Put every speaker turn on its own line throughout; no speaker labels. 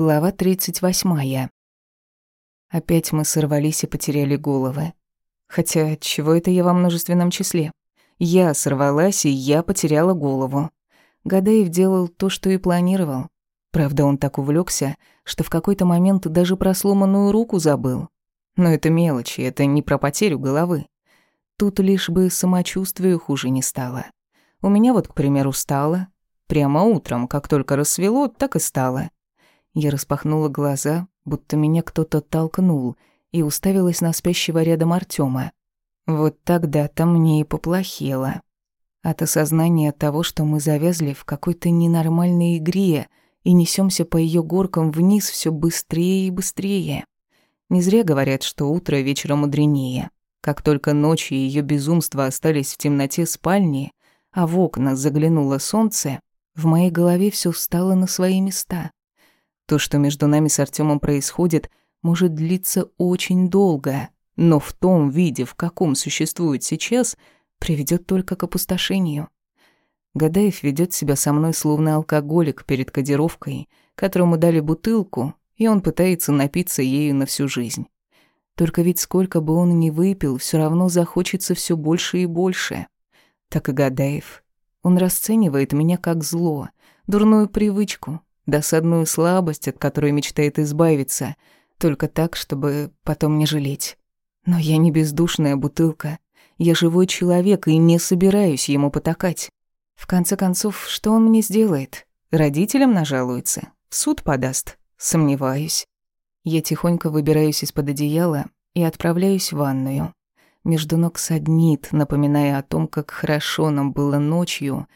Глава 38. Опять мы сорвались и потеряли головы. Хотя, чего это я во множественном числе? Я сорвалась, и я потеряла голову. Гадаев делал то, что и планировал. Правда, он так увлекся, что в какой-то момент даже про сломанную руку забыл. Но это мелочи, это не про потерю головы. Тут лишь бы самочувствию хуже не стало. У меня вот, к примеру, стало. Прямо утром, как только рассвело, так и стало. Я распахнула глаза, будто меня кто-то толкнул, и уставилась на спящего рядом Артема. Вот тогда-то мне и поплохело. От осознания того, что мы завязли в какой-то ненормальной игре и несемся по ее горкам вниз все быстрее и быстрее. Не зря говорят, что утро вечера мудренее. Как только ночь и ее безумство остались в темноте спальни, а в окна заглянуло солнце, в моей голове все встало на свои места. То, что между нами с Артемом происходит, может длиться очень долго, но в том виде, в каком существует сейчас, приведет только к опустошению. Гадаев ведет себя со мной словно алкоголик перед кодировкой, которому дали бутылку, и он пытается напиться ею на всю жизнь. Только ведь сколько бы он ни выпил, все равно захочется все больше и больше. Так и Гадаев. Он расценивает меня как зло, дурную привычку, досадную слабость, от которой мечтает избавиться, только так, чтобы потом не жалеть. Но я не бездушная бутылка. Я живой человек и не собираюсь ему потакать. В конце концов, что он мне сделает? Родителям нажалуется? Суд подаст? Сомневаюсь. Я тихонько выбираюсь из-под одеяла и отправляюсь в ванную. Между ног саднит, напоминая о том, как хорошо нам было ночью.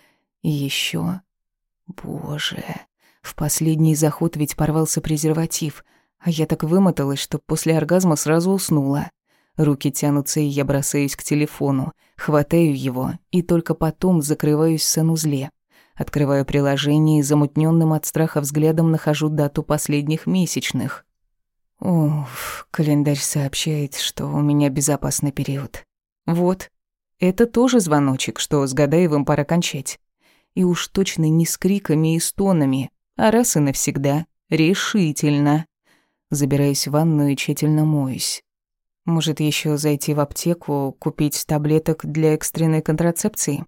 И еще, Боже... В последний заход ведь порвался презерватив, а я так вымоталась, что после оргазма сразу уснула. Руки тянутся, и я бросаюсь к телефону, хватаю его и только потом закрываюсь в санузле. Открываю приложение и замутненным от страха взглядом нахожу дату последних месячных. Уф, календарь сообщает, что у меня безопасный период. Вот, это тоже звоночек, что с Гадаевым пора кончать. И уж точно не с криками и стонами, а раз и навсегда, решительно. Забираюсь в ванную и тщательно моюсь. Может, еще зайти в аптеку, купить таблеток для экстренной контрацепции?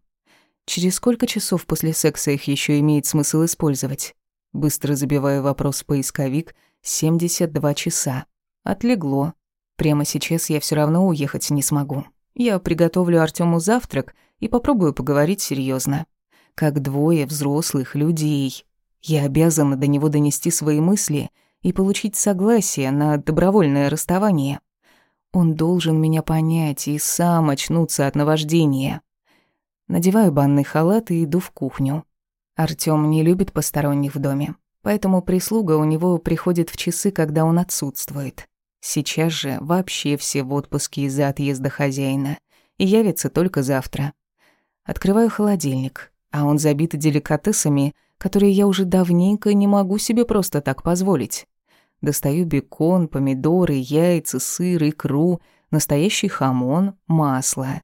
Через сколько часов после секса их еще имеет смысл использовать? Быстро забиваю вопрос в поисковик. 72 часа. Отлегло. Прямо сейчас я все равно уехать не смогу. Я приготовлю Артему завтрак и попробую поговорить серьезно, Как двое взрослых людей. Я обязана до него донести свои мысли и получить согласие на добровольное расставание. Он должен меня понять и сам очнуться от наваждения. Надеваю банный халат и иду в кухню. Артём не любит посторонних в доме, поэтому прислуга у него приходит в часы, когда он отсутствует. Сейчас же вообще все в отпуске из-за отъезда хозяина и явится только завтра. Открываю холодильник, а он забит деликатесами, которые я уже давненько не могу себе просто так позволить. Достаю бекон, помидоры, яйца, сыр, икру, настоящий хамон, масло.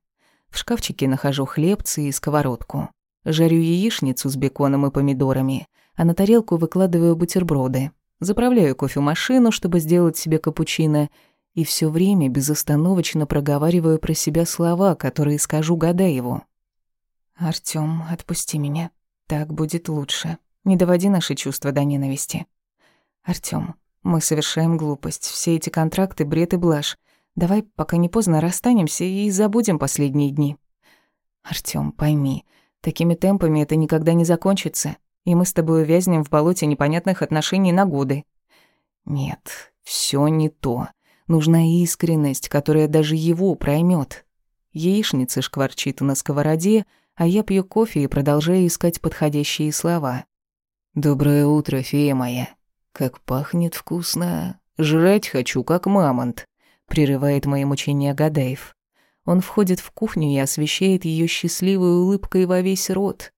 В шкафчике нахожу хлебцы и сковородку. Жарю яичницу с беконом и помидорами, а на тарелку выкладываю бутерброды. Заправляю кофемашину, чтобы сделать себе капучино, и все время безостановочно проговариваю про себя слова, которые скажу Гадаеву. «Артём, отпусти меня. Так будет лучше. Не доводи наши чувства до ненависти. Артём, мы совершаем глупость. Все эти контракты — бред и блажь. Давай, пока не поздно, расстанемся и забудем последние дни. Артём, пойми, такими темпами это никогда не закончится, и мы с тобой увязнем в болоте непонятных отношений на годы. Нет, всё не то. Нужна искренность, которая даже его проймёт. Яичница шкварчит на сковороде, а я пью кофе и продолжаю искать подходящие слова. «Доброе утро, фея моя. Как пахнет вкусно. Жрать хочу, как мамонт», — прерывает мои мучения Гадаев. Он входит в кухню и освещает ее счастливой улыбкой во весь рот.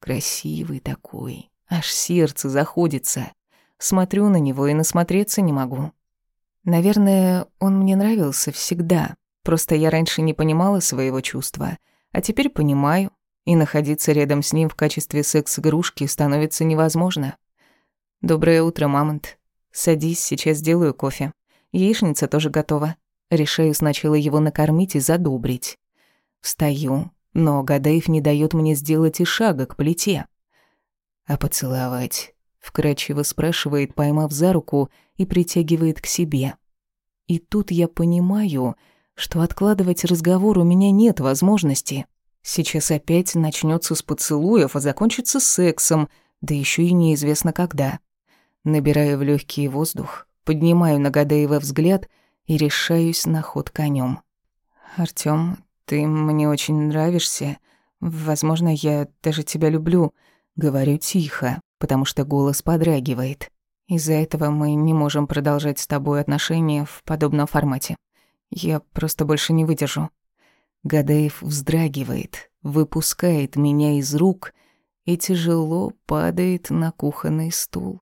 Красивый такой, аж сердце заходится. Смотрю на него и насмотреться не могу. Наверное, он мне нравился всегда, просто я раньше не понимала своего чувства — а теперь понимаю, и находиться рядом с ним в качестве секс-игрушки становится невозможно. «Доброе утро, Мамонт. Садись, сейчас сделаю кофе. Яичница тоже готова. Решаю сначала его накормить и задобрить. Встаю, но Гадаев не дает мне сделать и шага к плите. «А поцеловать?» — вкрадчиво спрашивает, поймав за руку и притягивает к себе. И тут я понимаю, что откладывать разговор у меня нет возможности. Сейчас опять начнется с поцелуев, а закончится сексом, да еще и неизвестно когда. Набираю в легкий воздух, поднимаю на Гадаева взгляд и решаюсь на ход конем. «Артём, ты мне очень нравишься. Возможно, я даже тебя люблю», — говорю тихо, потому что голос подрагивает. Из-за этого мы не можем продолжать с тобой отношения в подобном формате. Я просто больше не выдержу. Гадаев вздрагивает, выпускает меня из рук и тяжело падает на кухонный стул.